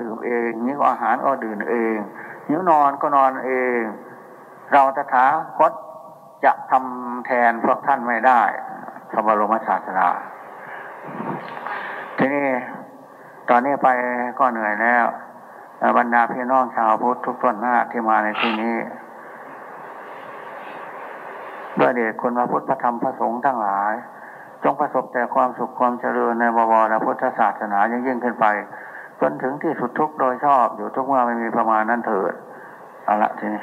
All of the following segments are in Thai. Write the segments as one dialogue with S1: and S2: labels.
S1: ดื่มเองหิวอาหารก็ดื่มเองหิวนอนก็นอนเอง เราตถาคตจะทำแทนพวกท่านไม่ได้พระบรมศาสดาทีนี้ตอนนี้ไปก็เหนื่อยแล้วบรรดาพี่น้องชาวพุทธทุกต้นหน้าที่มาในที่นี้ด้วยเดชคุณพระพุทธพระธรรมพระสงฆ์ทั้งหลาย จงประสบแต่ความสุขความเจริญในบวรพุทธศาสนายิ่งยิ่งขึ้นไป จนถึงที่สุดทุกโดยชอบ อยู่ทุกเมื่อไม่มีประมาณนั้นเถิดเอาละทีนี้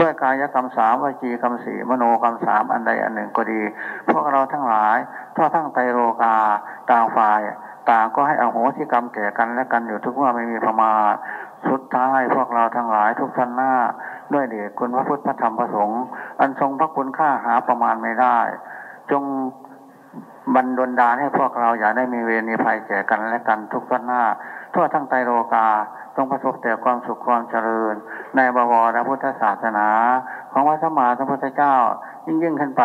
S1: ด้วยกายกรรมสามวิจีกรรมสี่มโนกรรมสามอันใดอันหนึ่งก็ดี พวกเราทั้งหลายทั่วทั้งไตโลกาต่างฝ่าย ต่างก็ให้อโหสิกรรมแก่กันและกันอยู่ทุกเมื่อไม่มีประมาณสุดท้ายพวกเราทั้งหลายทุกท่านหน้า ด้วยเดชคุณพระพุทธพระธรรมพระสงฆ์อันทรงพระคุณค่าหาประมาณไม่ได้ จง บันดลดาให้พวกเราอย่าได้มีเวรมีภัยแก่กันและกันทุกท่านหน้า ทั่วทั้งไตโลกาจงประสบแต่ความสุขความเจริญ ในบวรพุทธศาสนา ของพระสมมาสัมพุทธเจ้า ยิ่งยิ่งขึ้นไป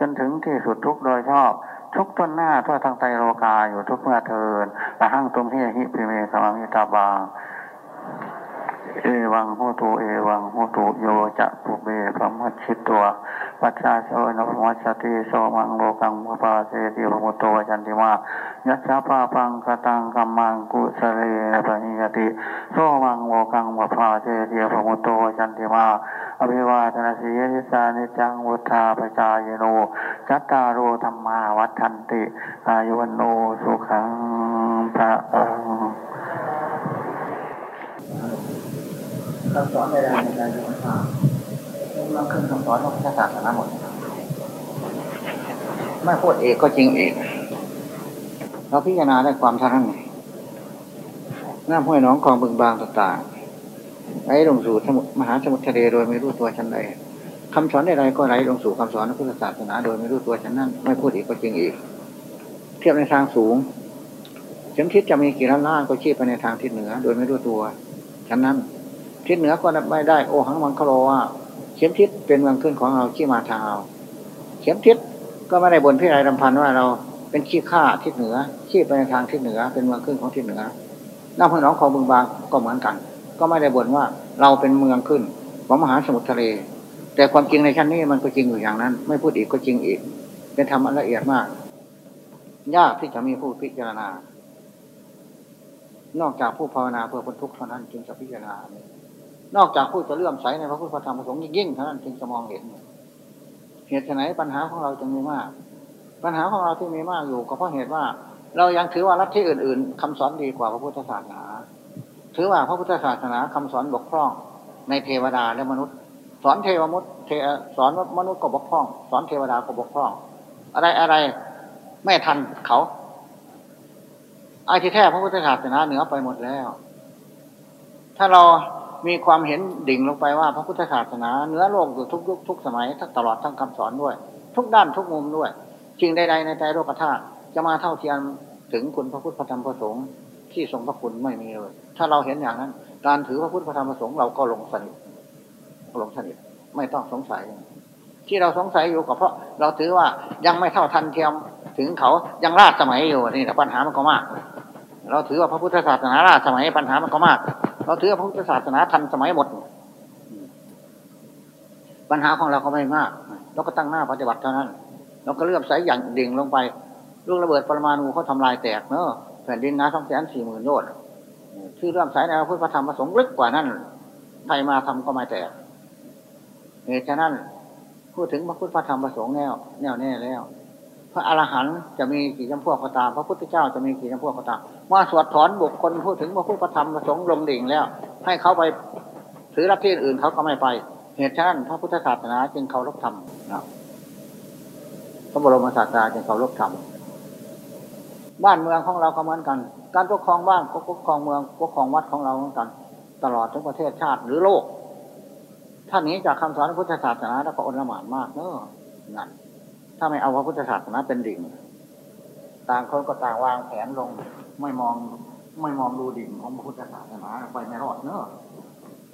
S1: จนถึงที่สุดทุกโดยชอบทุกต้นหน้าทั่วทั้งไตโลกาอยู่ทุกเมื่อเทินละหั่งตุมเฮหิพิเมสมามิตาบางเอวังโหตุเอวังโหตุโยจะปุเบพมัชชิตตัว ปัจจาโสนภมัชติโสมังโลกังมปาเสติภมุตโตจันติมายัสสะปาปังกตังกัมมังกุสเรปนิยติโสมังโลกังมปาเสติภมุตโตจันติมาอภิวาทนาสียิสานิจังวุธาปจายโนจัตตารโธรรมาวัฏันติ อายุวันโนสุขังพระองคำสอนใดๆในการย กขาขึ้นคำสอนของพระศาสนาหมดไม่พูดเอกก็จริงเอกเราพิจารณาได้ความท่านั้นน้ำห้วยน้องคลองบึงบางต่างๆไหลลงสู่มหาสมุทรทะเลโดยไม่รู้ตัวชั้นใดคำสอนใดๆก็ไหลลงสู่คำสอนของพุทธศาสนา โดยไม่รู้ตัวชั้นนั้น ไม่พูดอีกก็จริงอีก เทียบในทางสูงเข็มทิศจะมีกี่ล้านล้านก็ชี้ไปในทางทิศเหนือ โดยไม่รู้ตัวชั้นนั้นทิศเหนือก็ไม่ได้โอหังมังคโรว่า ข็มทิศเป็นเมืองขึ้นของเราขี้มาทางเราเข็มทิศก็ไม่ได้บนพิไรรำพันว่าเราเป็นขี้ข้าทิศเหนือ ขี้ไปในทางทิศเหนือ เป็นเมืองขึ้นของทิศเหนือน้ำพน้องของบึงบางก็เหมือนกัน ก็ไม่ได้บ่นว่าเราเป็นเมืองขึ้นของมหาสมุทรทะเล แต่ความจริงในชั้นนี้มันก็จริงอยู่อย่างนั้น ไม่พูดอีกก็จริงอีก เป็นธรรมละเอียดมาก ยากที่จะมีผู้พิจารณา นอกจากผู้ภาวนาเพื่อพ้นทุกข์เท่านั้นจึงจะพิจารณา นอกจากผู้จะเลื่อมใสในพระพุทธธรรมประสงค์ยิ่งเท่านั้นจึงจะมองเห็น เหตุไหนปัญหาของเราจึงมีมาก ปัญหาของเราที่มีมากอยู่ก็เพราะเหตุว่า เรายังถือว่าลัทธิอื่น ๆคำสอนดีกว่าพระพุทธศาสนา ถือว่าพระพุทธศาสนาคำสอนบกพร่องในเทวดาและมนุษย์ สอนเทวมุตเทสอนมนุษย์ก็บกพร่อง สอนเทวดาก็บกพร่อง อะไรอะไรไม่ทันเขาไอ้ที่แท้พระพุทธศาสนาเหนือไปหมดแล้ว ถ้าเรา มีความเห็นดิ่งลงไปว่าพระพุทธศาสนาเนื้อโลกอยู่ทุกยุคทุกสมัยทั้งตลอดทั้งคำสอนด้วย ทุกด้านทุกมุมด้วยจริงใดๆในใจโลกธาตุจะมาเท่าเทียมถึงคุณพระพุทธพระธรรมพระสงฆ์ที่ทรงพระคุณไม่มีเลย ถ้าเราเห็นอย่างนั้น การถือพระพุทธพระธรรมพระสงฆ์เราก็ลงสนิทลงสนิทไม่ต้องสงสัย ที่เราสงสัยอยู่ก็เพราะ เราถือว่ายังไม่เท่าทันเทียมถึงเขายังราชสมัยอยู่นี่แต่ปัญหามันก็มาก เราถือว่าพระพุทธศาสนาราชสมัยปัญหามันก็มาก เราถือพระพุทธศาสนาทันสมัยหมด ปัญหาของเราก็ไม่มาก เราก็ตั้งหน้าปฏิบัติเท่านั้น เราก็เลือมใสอย่างดิ่งลงไปลูกระเบิดปรมาณูเขาทำลายแตกเนอะแผ่นดินน้ำสองแสนสี่หมื่นโยชน์ที่เลื่อมใสในพระพุทธธรรมประสงค์ลึกกว่านั้นใครมาทำก็ไม่แตกเหตุฉะนั้นพูดถึงพระพุทธธรรมประสงค์แน่วแน่วแน่แล้ว พระอรหันต์จะมีกี่จำพวกก็ตาม พระพุทธเจ้าจะมีกี่จำพวกก็ตาม มาสวดถอนบุคคลพูดถึงพระพุทธธรรมประสงค์ลงดิ่งแล้ว ให้เขาไปถือรับที่อื่นเขาก็ไม่ไป เหตุฉะนั้นพระพุทธศาสนาจึงเคารพธรรมนะพระบรมศาสดาจึงเคารพธรรมบ้านเมืองของเราก็เหมือนกัน การปกครองบ้านก็ปกครองเมืองปกครองวัดของเราเหมือนกัน ตลอดทั้งประเทศชาติหรือโลกท่านนี้จากคำสอนพระพุทธศาสนาแล้วก็อนละหมานมากเนอะนั่นถ้าไม่เอาพระพุทธศาสนาเป็นดิ่ง ต่างคนก็ต่างวางแผนลง ไม่มองไม่มองดูดิ่งของพระพุทธศาสนาไปในรอดเนอะ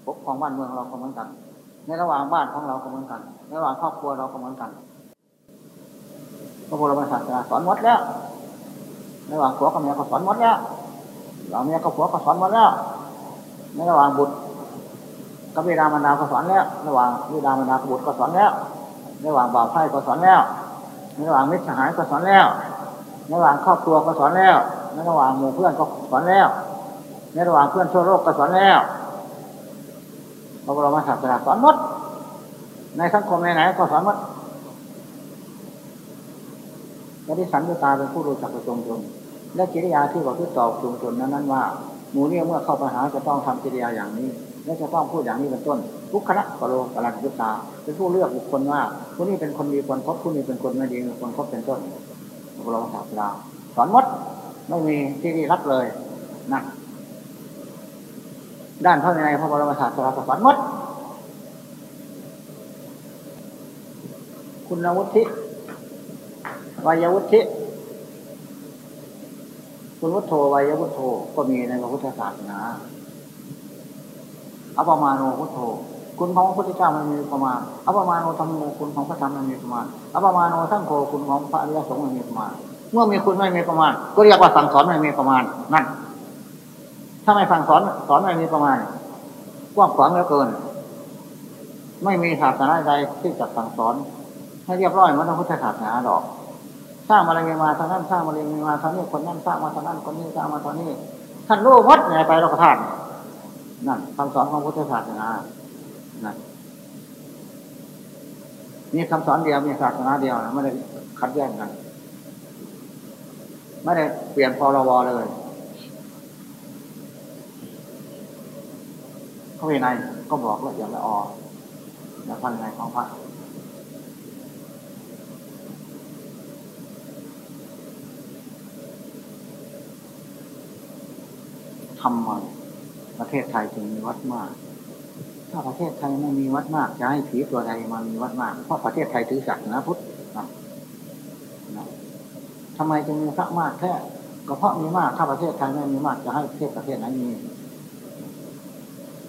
S1: ปกครองบ้านเมืองเราก็เหมือนกัน ในระหว่างบ้านของเราก็เหมือนกัน ในระหว่างครอบครัวเราก็เหมือนกันพระบรมศาสดาสอนหมดแล้วในระหว่างผัวกับเมียก็สอนหมดแล้วเราเมียกับผัวก็สอนหมดแล้ว ในระหว่างบุตรกับวิดามารดาก็สอนแล้ว ระหว่างวิดามารดากับบุตรก็สอนแล้ว ในระหว่างบ่าวไพ่ก็สอนแล้ว ในระหว่างมิตรสหายก็สอนแล้ว ในระหว่างครอบครัวก็สอนแล้วในระหว่างหมู่เพื่อนก็สอนแล้ว ในระหว่างเพื่อนทั่วโลกก็สอนแล้วพระบรมศาสดาสอนหมด ในสังคมไหนๆก็สอนหมดและที่สันติตาเป็นผู้รู้จักประจงชนและกิริยาที่บอกที่ตอบชุมชนนั้นนั้นว่าหมูเนี่ยเมื่อเข้าไปหาจะต้องทำกิริยาอย่างนี้ และจะต้องพูดอย่างนี้เป็นต้นทุกคณะกโลกรันยุตตาเป็นผู้เลือกบุคคลว่าผู้นี้เป็นคนดีคนคบผู้นี้เป็นคนไม่ดีคนคบเป็นต้น พรมศาสดาสอนมดไม่มีที่ดีรับเลยนะด้านพระในพระบรมศาสดาสอนมด คุณวุฒิวายวุฒิคุณวุฒโธวายวุฒโธก็มีในพระพุทธศาสนาอัปมาโนพุทโธ คุณของพระพุทธเจ้ามันมีประมาณอัปมาโนธรรมโมคุณของพระธรรมมันมีประมาณอัปมาโนทั้งโฆคุณของพระอริยสงฆ์มันมีประมาณ เมื่อมีคุณไม่มีประมาณ ก็เรียกว่าสั่งสอนไม่มีประมาณนั่นถ้าไม่สั่งสอนสอนไม่มีประมาณกว้างขวางเหลือเกิน ไม่มีศาสนาใดที่จะสั่งสอน ให้เรียบร้อยเหมือนพระพุทธศาสนาดอกสร้างมาอะไรมาทางนั้นสร้างมาอะไรมาทางนี้คนนั้นสร้างมาทางนั้นคนนี้สร้างมาทางนี้ท่านรู้วัดไงไปเราก็ท่านนั่นคำสอนของพุทธศาสนา นั่นมีคำสอนเดียวมีศาสนาเดียวไม่ได้คัดแยกกันไม่ได้เปลี่ยนพรวเลยเขาในก็บอกละเอียดละออและพันในของพระทำไมประเทศไทยจึงมีวัดมาก ถ้าประเทศไทยไม่มีวัดมากจะให้ผีตัวใดมามีวัดมาก เพราะประเทศไทยถือศาสนาพุทธนะทำไมจึงมีพระมากแค่ก็เพราะมีมากถ้าประเทศไทยไม่มีมากจะให้ประเทศประเทศไหนมี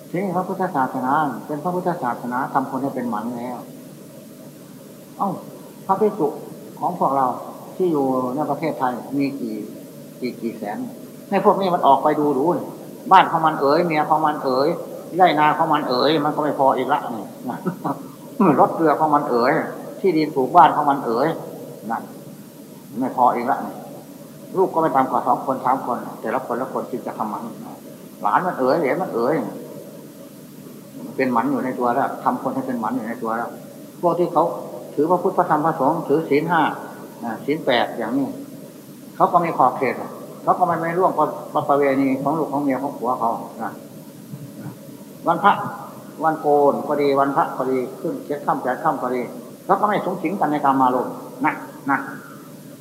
S1: ทีนี้พระพุทธศาสนา เป็นพระพุทธศาสนาทำคนให้เป็นหมันแล้ว เอ้าพระพิสุของพวกเราที่อยู่ในประเทศไทยมีกี่กี่กี่แสนในพวกนี้มันออกไปดูดูบ้านของมันเอ๋ยเมียของมันเอ๋ย ไร่นาของมันเอ๋ยมันก็ไม่พออีกละนี่รถเรือของมันเอ๋ยที่ดินปลูกบ้านของมันเอ๋ยนั่นไม่พออีกละลูกก็ไม่ตามกว่าสองคนสามคน แต่ละคนละคนจึงจะทำมัน หลานมันเอ๋ยเหลนมันเอ๋ยเป็นหมันอยู่ในตัวแล้วทำคนให้เป็นหมันอยู่ในตัวแล้วพวกที่เขาถือพระพุทธพระธรรมพระสงฆ์ถือศีลห้าศีลแปดอย่างนี้เขาก็มีขอบเขตเขาก็ไม่ไม่ร่วงประประเวณีของลูกของเมียของผัวเขานะ วันพระวันโกนก็ดีวันพระก็ดีขึ้นเจ็ดข้ามแปดข้ามก็ดีเขาก็ไม่สงสิงกันในการมาลงนะนะ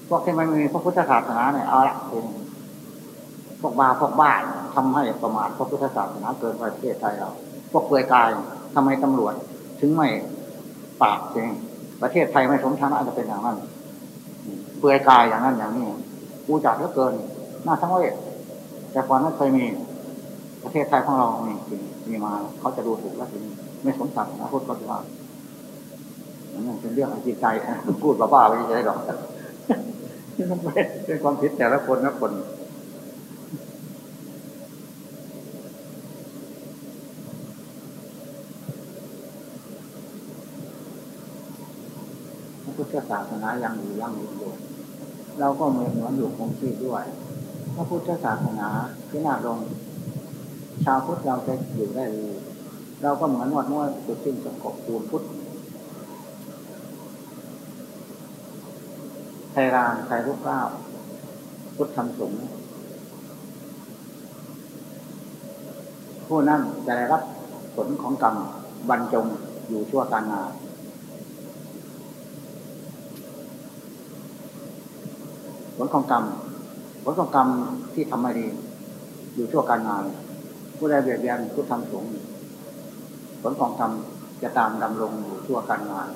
S1: พวกที่ไม่มีพระพุทธศาสนาเนี่ยเอาละเป็นพวกบาพวกบ้าทำให้ประมาทพระพุทธศาสนาเกินประเทศไทยเรา พวกเปลือยกายทำไมตำรวจ ถึงไม่ปราบเองประเทศไทยไม่สมฐานะจะเป็นอย่างนั้นเปลือยกายอย่างนั้นอย่างนี้อูจัดเหลือเกินน่าทั้งเวทแต่ก่อนไม่เคยมีประเทศไทยของเรามีจริง มีมา เขาจะดูถูกแล้วทีนี้ไม่สมศักดิ์นะพูดก็ถือว่านั่เป็นเรื่องอจิตใจพูดบ้าๆไม่ใช่หรอกเป็นความคิดแต่ละคนละคนพุทธศาสนายังอยู่ยังอยู่อยู่เราก็มือนเหมือนอยู่คงที่ด้วยพระพุทธศาสนาที่น่าลง ชาวพุทธเราจะอยู่ได้เราก็เหมือนวัดม้วนจุดสิ้นสกบปูนพุทธไทยรานไทยลูกเก้าพุทธธรรมสงฆ์ผู้นั้นจะได้รับผลของกรรมบรรจงอยู่ชั่วการงานผลของกรรมผลของกรรมที่ทำไม่ดี อยู่ชั่วการงาน ผู้ใดเบียดเบียนผู้ทำสูงผลของกรรมจะตามดำรงอยู่ชั่วการงาน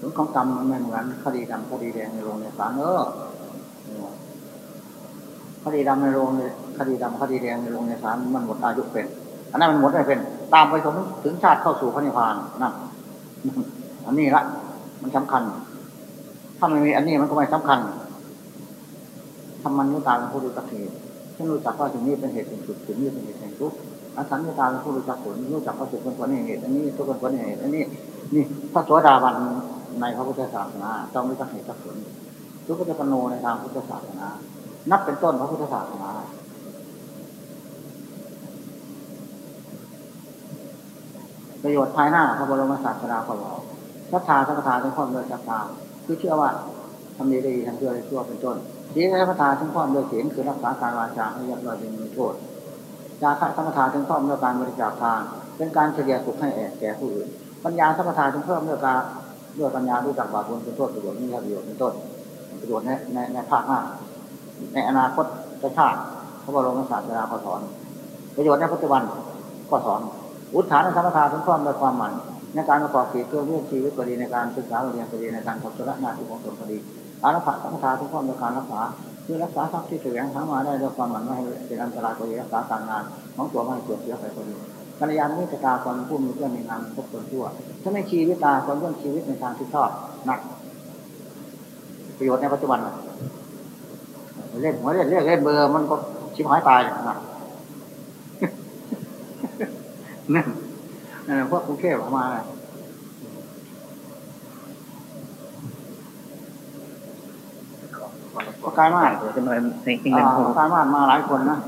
S1: ผลของกรรมมันเหมือนคดีดำคดีแดงในโรงในศาลเออคดีดำในโรงคดีดำคดีแดงในโรงในศาลมันหมดอายุเป็น อันนั้นมันหมดไม่เป็น ตามไปถึงถึงชาติเข้าสู่พระนิพพานนั่นอันนี้ละมันสำคัญ ถ้าไม่มีอันนี้มันก็ไม่สำคัญทำมันนิตาเป็นผู้รู้จักเหตุฉันรู้จักว่าสิ่งนี้เป็นเหตุเป็นสุดสิ่งนี้เป็นเหตุแห่งทุกข์อาสัญญาตาเป็นผู้รู้จักผลรู้จักว่าสุขเป็นผลแห่งเหตุอันนี้ทุกข์เป็นผลแห่งเหตุอันนี้นี่พระโสดาบันในพระพุทธศาสนาต้องรู้จักเหตุจักผลทุกข์ก็จะปโนในทางพุทธศาสนา นับเป็นต้นพระพุทธศาสนาประโยชน์ภายหน้าพระบรมศาสดาขอบอกศรัทธาสัมปทาเป็นข้อมเลยศรัทธา คือเชื่อว่าทำดีได้ดีทำชั่วได้ชั่วเป็นต้นศีลสัมปทาถึงข้อมเลยศีลคือรักษาการวาจาให้ยับยั้งเป็นมีโทษจาคะสัมปทาถึงข้อมเลยการบริจาคทานเป็นการเฉลี่ยสุขให้แก่ผู้อื่น ปัญญาสัมปทาถึงเพิ่มด้วยการด้วยปัญญารู้จักบาปบุญเป็นโทษประโยชน์นี่ประโยชน์เป็นต้นประโยชน์ในในในภาคหน้าในอนาคตจะชาติพระบรมศาสดาขาสอน ประโยชน์ในปัจจุบันก็สอนอุทานสัมปทาถึงความโดยความหมั่น ในการประกอบกิจเพื่อเรื่องชีวิตก็ดีในการศึกษาเรียนก็ดีในการทำธุระหน้าที่ของตนก็ดีอารักขาสัมปทาถึงความโดยการรักษาคือรักษาทรัพย์ที่แสวงหามาได้ด้วยความหมั่นไม่ให้เป็นอันตรายก็ดีรักษาการงานของตัวไม่ให้เกิดเสียไปก็ดีกัญญาณมิตรตาความผู้มีเพื่อนในงานพบคนชั่วถ้าไม่ชีวิตตาความเรื่องชีวิตในทางที่ชอบนักประโยชน์ในปัจจุบันเล่นหัวเล่นเล่นเล่นเบอร์มันก็ชิบหายตายนะนั่น นั่นพวกกรุงเทพออกมาประการมาก
S2: จะมาในจริง
S1: อ่า
S2: เป็น
S1: ประการมากมาหลายคนนะ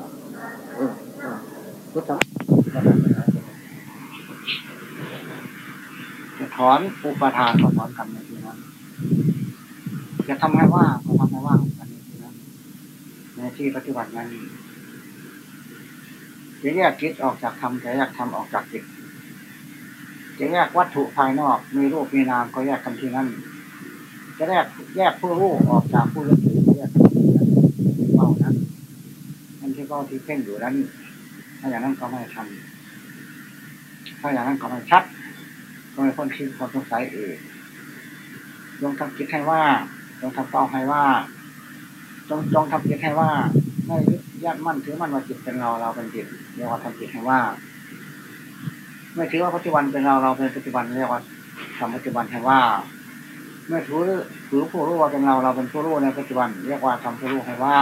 S1: พุทธจะถอนอุปทานก็ถอนกันในที่นั้นจะทำให้ว่างก็ทำให้ว่างกันในที่นั้นในที่ปฏิบัตินั้นจะแยกจิตออกจากธรรมจะแยกธรรมออกจากจิต จะแยกวัตถุภายนอก มีรูปมีนามก็แยกกันที่นั่น จะแยกแยกผู้รู้ออกจากผู้รู้ก็แยกกันที่นั่นเป้านั้นนั่นที่ก็ที่เพ่งอยู่นั้นถ้าอย่างนั้นก็ไม่ทำถ้าอย่างนั้นก็ไม่ชัด ก็ไม่พ้นคิดความสงสัยเองจงทำจิตให้ว่าจงทำเป้าให้ว่าจงจงทำจิตให้ว่าไม่ยึดยัดมั่นถือมั่นว่าจิตเป็นเราเราเป็นจิตเรียกว่าทำจิตให้ว่า ไม่ถือว่าปัจจุบันเป็นเราเราเป็นปัจจุบันเรียกว่าทำปัจจุบันให้ว่าไม่ถือถือผู้รู้ว่าเป็นเราเราเป็นผู้รู้ในปัจจุบัน เรียกว่าทำผู้รู้ให้ว่า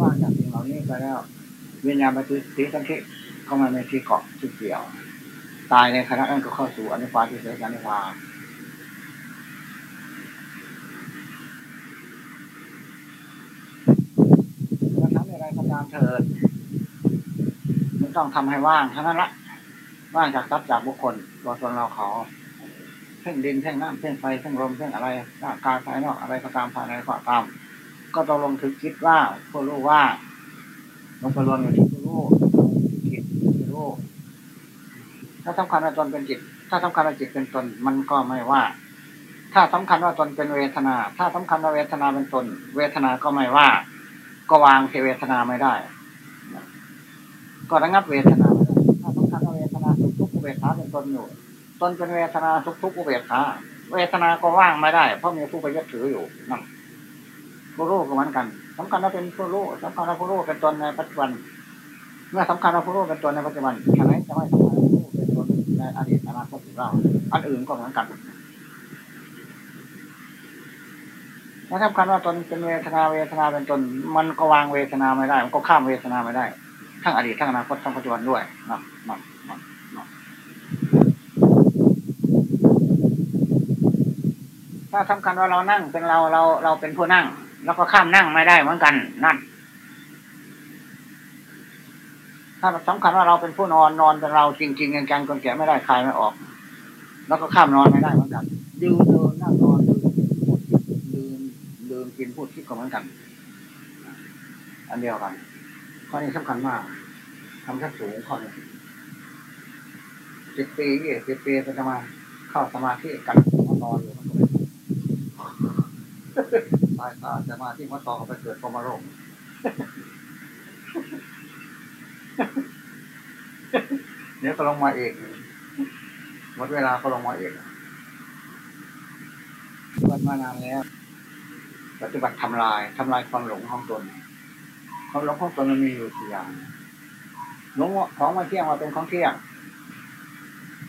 S1: ว่าจากสิ่งเหล่านี้ไปแล้ววิญญาณไปถือสีสังเกตเข้ามาในที่เกาะที่เกี่ยว ตายในขณะนั้นก็เข้าสู่อนุภาที่เสียอนุภาจะทำอะไรก็ตามเถิด ต้องทำให้ว่างเท่านั้นละว่างจากทรัพย์จากบุคคลตัวตนเราเขาเพ่งดินเพ่งน้ำเพ่งไฟเพ่งลมเพ่งอะไรร่างกายภายนอกอะไรก็ตามภายในก็ตาม ก็ต้องลงถึงคิดว่าผู้รู้ว่าลงไปรวมอยู่ที่ผู้รู้จิตผู้รู้ถ้าสำคัญว่าตนเป็นจิต ถ้าสำคัญว่าจิตเป็นตน มันก็ไม่ว่า ถ้าสำคัญว่าตนเป็นเวทนา ถ้าสำคัญว่าเวทนาเป็นตน เวทนาก็ไม่ว่า ก็วางเทเวทนาไม่ได้ ก็ระงับเวทนาถ้าสำคัญว่าเวทนาทุกทุกอุเบกขาเป็นตนอยู่ตนเป็นเวทนาทุกทุกอุเบกขาเวทนาก็ว่างไม่ได้ เพราะมีผู้ไปยึดถืออยู่นั่นผู้รู้ก็เหมือนกันสำคัญว่าเป็นผู้รู้สำคัญว่าผู้รู้เป็นตนในปัจจุบัน เมื่อสำคัญว่าผู้รู้เป็นตนในปัจจุบันฉะนั้นจะไม่สำคัญว่าผู้รู้เป็นตนในอดีตอนาคตของเราอันอื่นก็เหมือนกันถ้าสำคัญว่าตนเป็นเวทนาเวทนาเป็นตน มันก็วางเวทนาไม่ได้ มันก็ข้ามเวทนาไม่ได้ ทั้งอดีตทั้งอนาคตทั้งปัจจุบันด้วยนะนะนะนะถ้าสำคัญว่าเรานั่งเป็นเราเราเราเป็นผู้นั่ง แล้วก็ข้ามนั่งไม่ได้เหมือนกันนั่น ถ้าสำคัญว่าเราเป็นผู้นอนนอนเป็นเราจริงจริงจังคนแก่ไม่ได้คลายไม่ออก แล้วก็ข้ามนอนไม่ได้เหมือนกันยืนเดินนั่งนอนยืนพูดยืนเดินกินพูดคิดก็เหมือนกัน อันเดียวกัน ข้อนี้สำคัญมากทำชั้นสูงข้อนี้สิบปียี่สิบปีก็จะมาเข้าสมาธิกันนอนอยู่มันก็ไม่ตายตาจะมาที่มัดตอเขาไปเกิดพมโลกเดี๋ยวก็ลงมาเองหมดเวลาก็ลงมาเองปฏิบัติมานานแล้วปฏิบัติทำลายทำลายความหลงของตน ความหลงของตนมันมีอยู่สี่อย่างหลงของมาเที่ยงมาเป็นของเที่ยง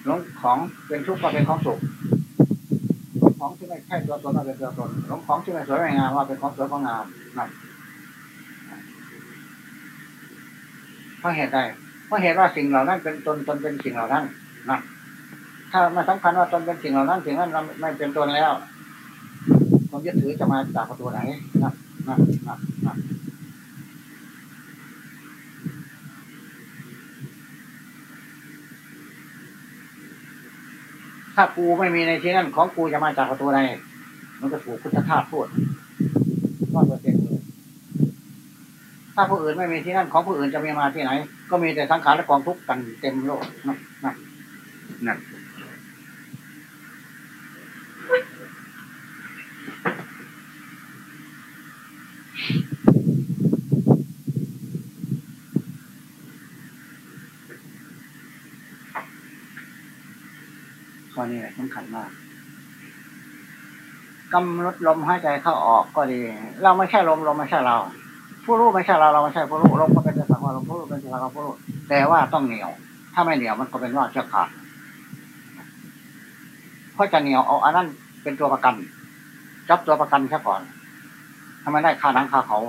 S1: หลงของเป็นทุกข์ก็เป็นของสุขหลงของที่ไม่ใช่ตัวตนมาเป็นตัวตนหลงของที่ไม่สวยไม่งามว่าเป็นของสวยของงามนั่นเพราะเหตุใดเพราะเหตุว่าสิ่งเหล่านั้นเป็นตนตนเป็นสิ่งเหล่านั้นนั่นถ้าไม่สำคัญว่าตนเป็นสิ่งเหล่านั้นสิ่งนั้นไม่เป็นตนแล้วความยึดถือจะมาจากประตูไหนนั่นนั่นนั่นนั่น ถ้ากูไม่มีในที่นั่นของกูจะมาจากประตูใดมันก็ถูกพุทธทาสพูดร้อยเปอร์เซ็นต์เลยถ้าผู้อื่นไม่มีที่นั่นของผู้อื่นจะมีมาที่ไหน ก็มีแต่สังขารและกองทุกข์กันเต็มโลกนั่นนั่นนั่น ข้อนี้สำคัญมากกำหนดลมหายใจเข้าออกก็ดี เราไม่ใช่ลมลมไม่ใช่เรา ผู้รู้ไม่ใช่เราเราไม่ใช่ผู้รู้ลมก็เป็นสังวารลมผู้รู้เป็นสังวารผู้รู้แต่ว่าต้องเหนียว ถ้าไม่เหนียวมันก็เป็นว่าเชือกขาดเพราะจะเหนียวเอาอันนั้นเป็นตัวประกัน จับตัวประกันแค่ก่อนทำไมได้คาหนังคาเขา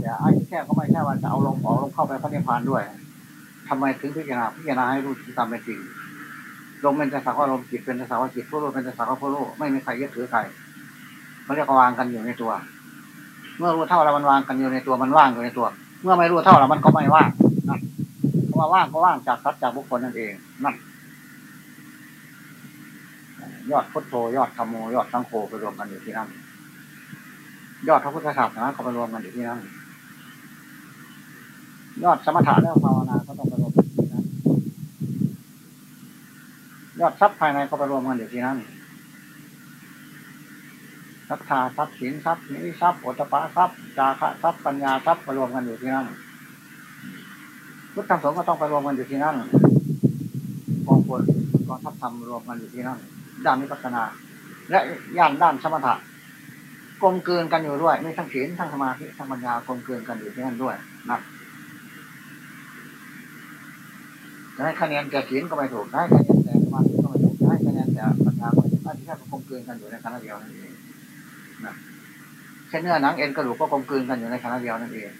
S1: แต่ไอ้แค่ก็ไม่ใช่ว่าจะเอาลงออกลงเข้าไปพระนิพพานด้วย ทำไมถึงพิจารณาพิจารณาให้รู้ตามเป็นจริงลมเป็นแต่สักว่าลมจิตเป็นแต่สักว่าจิตผู้รู้เป็นแต่สักว่าผู้รู้ไม่มีใครยึดถือใครเขาเรียกว่างกันอยู่ในตัว เมื่อรู้เท่าแล้วมันวางกันอยู่ในตัวมันว่างอยู่ในตัว เมื่อไม่รู้เท่าแล้วมันก็ไม่ว่างนั่นเพราะว่าว่างก็ว่างจากสัตว์จากบุคคลนั่นเองนั่นยอดพุทโธยอดธรรมโมยอดสังโฆไปรวมกันอยู่ที่นั่นยอดพระพุทธศาสนาเขาไปรวมกันอยู่ที่นั่น ยอดสมถะแล้วภาวนาก็ต้องไปรวมกันที่นั่นยอดทรัพย์ภายในก็ไปรวมกันอยู่ที่นั่นศรัทธาทรัพย์สินทรัพย์นิทรัพย์โอตปะทรัพย์จาคะทรัพย์ปัญญาทรัพย์ไปรวมกันอยู่ที่นั่นพุทธธรรมสงฆ์ก็ต้องไปรวมกันอยู่ที่นั่นกองพลกองทัพธรรมรวมกันอยู่ที่นั่นด้านวิปัสสนา และย่านด้านสมถะกลมเกินกันอยู่ด้วยไม่ทั้งศีลทั้งสมาธิทั้งปัญญากลมเกินกันอยู่ที่นั่นด้วยนะ จะให้คะแนนแก่ศีลก็ไม่ถูกให้คะแนนแต่สมาธิก็ไม่ถูกให้คะแนนแต่ปัญญาก็ไม่ถูกที่แค่กลมเกินกันอยู่ในคณะเดียวนั่นเองนะแค่เนื้อหนังเอ็นกระดูกก็กลมกลืนกันอยู่ในคณะเดียวนั่นเอง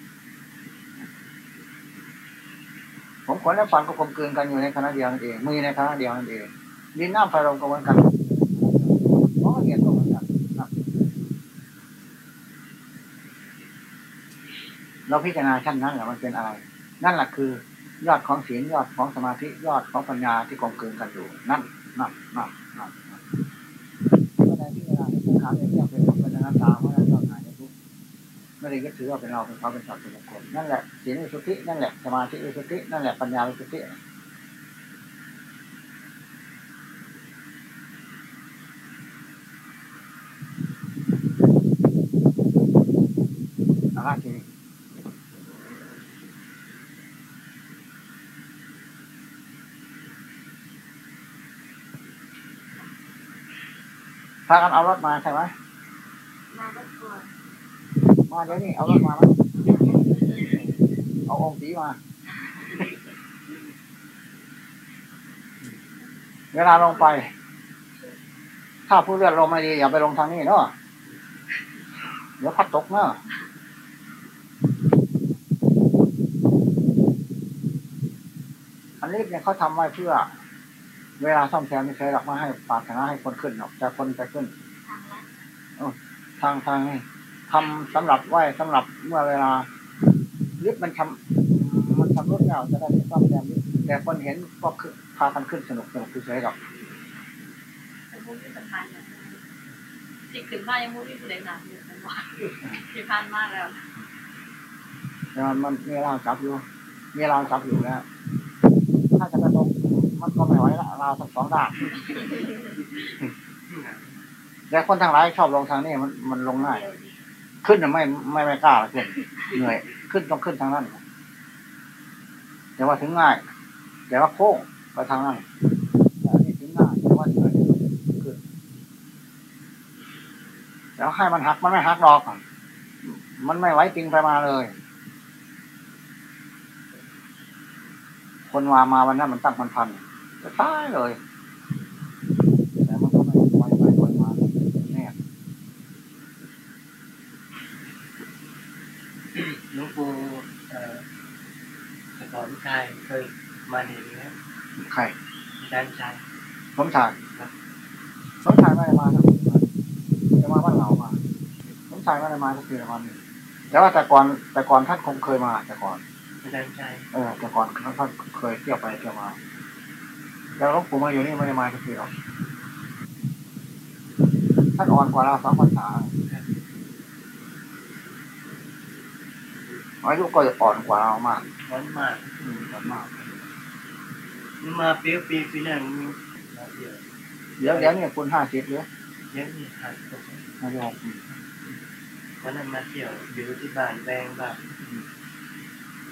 S1: ผมขนและฟันก็กลมกลืนกันอยู่ในคณะเดียวนั่นเองมือในคณะเดียวนั่นเองดินน้ำไฟลมก็เหมือนกันเพราะเหตุก็เหมือนกันเราพิจารณาชั้นนั้นแหละมันเป็นอะไร นั่นแหละคือ ยอดของศีลยอดของสมาธิยอดของปัญญาที่กลมกลืนกันอยู่นั่นนั่นนั่นนั่นก็ในพิจารณาที่ขาเป็นเรื่องเป็นเป็นนักตาเพราะนั้นเราหายในทุกไม่ได้ยึดถือว่าเป็นเราเป็นเขาเป็นสัตว์เป็นบุคคลนั่นแหละศีลวิสุทธินั่นแหละสมาธิวิสุทธินั่นแหละปัญญาวิสุทธิอาทีนี้ พากันเอารถมาใช่ไหมมาเดี๋ยวนี้เอารถมาไหมเอาองค์สีมา เวลาลงไป ถ้าผู้เลือดลงไม่ดี อย่าไปลงทางนี้เนาะเดี๋ยวพัดตกเนาะอันนี้เนี่ยเขาทำไว้เพื่อ เวลาซ่อมแซมไม่ใช่หรอกมาให้ปาถนาให้คนขึ้นหรอกแต่คนไปขึ้นทางทางทำสำหรับไหวสำหรับเมื่อเวลาลิฟต์มันทำมันทำรถแล้วจะได้ซ่อมแซมลิฟต์แต่คนเห็นก็คือพากันขึ้นสนุกสนุกเฉยๆหรอก
S2: ติดขึ้นมายังมูที่เล็กหนาอยู่มันว่าที่พันมากแล้ว
S1: แต่มันมันมีราวจับอยู่ มีราวจับอยู่แล้ว ถ้าจะกระตก มันก็ไม่ไหวละเราทั้งสองด้าแต่คนทางหลายชอบลงทางนี้มันมันลงง่าย ขึ้นไม่ไม่ไม่กล้าขึ้นเหนื่อย ขึ้นต้องขึ้นทางนั้นแต่ว่าถึงง่าย แต่ว่าโค้งไปทางนั้นนี่ถึงง่ายแต่ว่าเหนื่อยขึ้นแล้วให้มันหักมันไม่หักหรอกมันไม่ไหวจริงไปมาเลย คนวามาวันนั้นมันตั้งมันพัน จะตายเลย แต่มันก็ไม่ไวไปไวมาแน่
S3: หลวงปู่เอ่อแต่ก่อนลูกชายเคยมาเห็นนะ
S1: ใคร
S3: อาจารย์ชาย
S1: สมชายสมชายไม่ได้มาสักทีจะมาบ้านเรามาสมชายไม่ได้มาสักทีละวันหนึ่งแต่ว่าแต่ก่อนแต่ก่อนท่านคงเคยมาแต่ก่อน
S3: อาจารย์ชาย
S1: เออแต่ก่อนท่านเคยเที่ยวไปเที่ยวมา แล้วหลวงปู่มาอยู่นี่ไม่ได้มาสักทีหรอกท่านอ่อนกว่าเราสองภาษาอายุก็จะอ่อนกว่าเรามาก
S3: ร้อนมาก
S1: อืมอ่อนมาก
S3: มันมาปีปีปีนั้นมันมาเดียว
S1: เดี๋ยวเดี๋ยวนี่คุณห้าสิบหรือ
S3: เยอะนี่หักตก
S1: ห้าสิบหก
S3: วันนั้นมาเที่ยวอยู่ที่บ้านแบงบ้าน